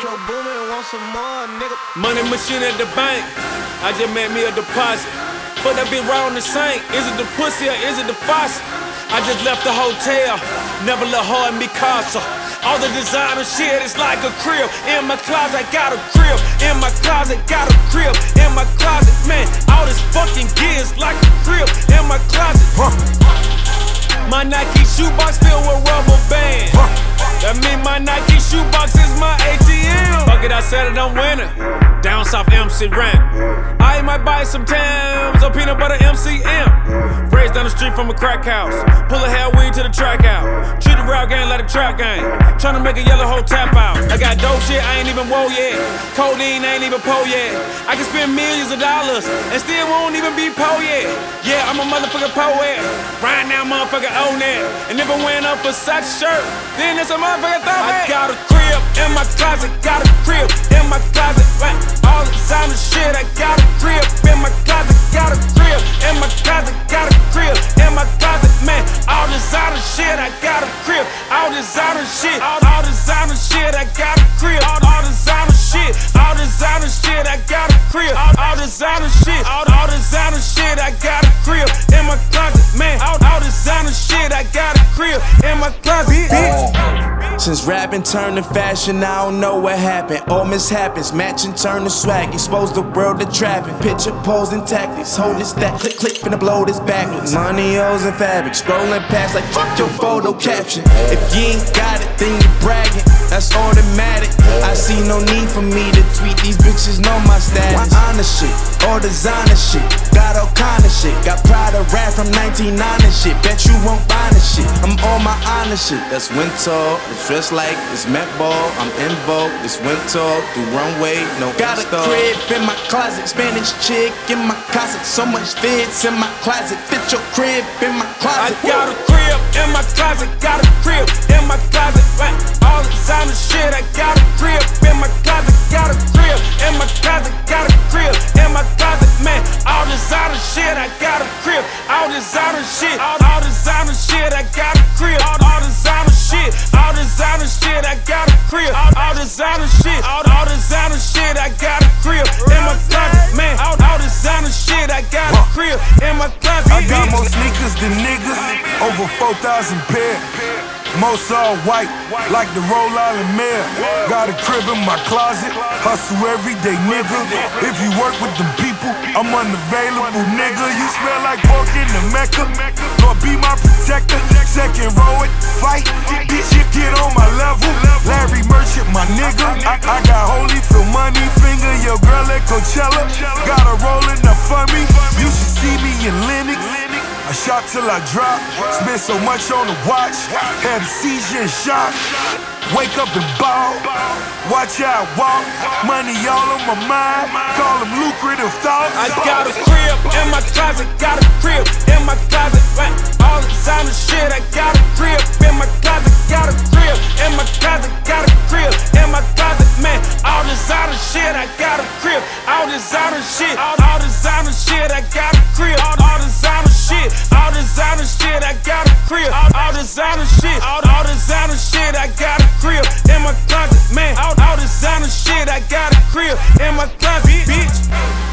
Metro Boomin want some more, nigga. Money machine at the bank. I just made me a deposit. But that be round the same. Is it the pussy or is it the faucet? I just left the hotel. Never let her in me casa. All the designer shit is like a crib. In my closet, got a crib. In my closet, got a crib. In my closet, man, all this fucking gear is like a crib. In my closet, my Nike shoebox filled with rubber bands. That mean my Nike shoebox is my ATM. Fuck it, I said it, I'm winning. Down south MC rent. I might buy some Tams or peanut butter MCM. Raised down the street from a crack house. Pull a hair weed to the track out. Treat the route game like a trap game. Tryna make a yellow hole tap out. I got dope shit, I ain't even woe yet. Codeine, I ain't even po yet. I can spend millions of dollars and still won't even be po yet. Yeah, I'm a motherfucking poet. Right now, motherfucker own it. And if I went up for such shirt, then it's a motherfucker throw I got a crib in my closet, got crib in my. Since rapping turned to fashion, I don't know what happened. All mishappens, matching turn to swag. Expose the world to trapping. Picture posing tactics. Hold this that click click finna blow this backwards. Money, O's, and fabric. Scrolling past like fuck your photo caption. If you ain't got it, then you bragging. That's automatic. I see no need for me to tweet. These bitches know my status. Honest shit, all designer shit. Got all kind of shit. Got pride of rap from 1990 shit. Bet you won't find a shit. I'm on my honest shit. That's winter. It's dressed like it's Met Ball. I'm in vogue. It's winter. Do runway. No Got a Insta. crib in my closet. Spanish chick in my closet. So much fits in my closet. Fit your crib in my closet. I got a crib in my closet, got a crib in my closet. All the designer shit, I got a crib crib. All, designer shit, all, designer shit, I got a crib in my closet, man. All, all designer shit, I got a crib in my closet. I got more sneakers than niggas, over 4,000 pair. Most all white, like the Rhode Island Mayor. Got a crib in my closet, hustle every day, nigga. If you work with them people, I'm unavailable, nigga. You smell like pork in the Mecca. Lord, be my protector. Second row at the fight. Bitch, you get on my level. Larry Merchant, my nigga. Shot till I drop. Spent so much on the watch. Had a seizure and shot. Wake up and ball. Watch how I walk. Money all on my mind. Call them lucrative thoughts. I got a crib in my closet, got a crib in my closet. Right, shit, I got a crib. All designer shit, all, designer shit, I got a crib. All, designer shit, all designer shit, I got a crib. All, designer shit, all, designer shit, I got a crib in my closet, man. All, all designer shit, I got a crib in my closet.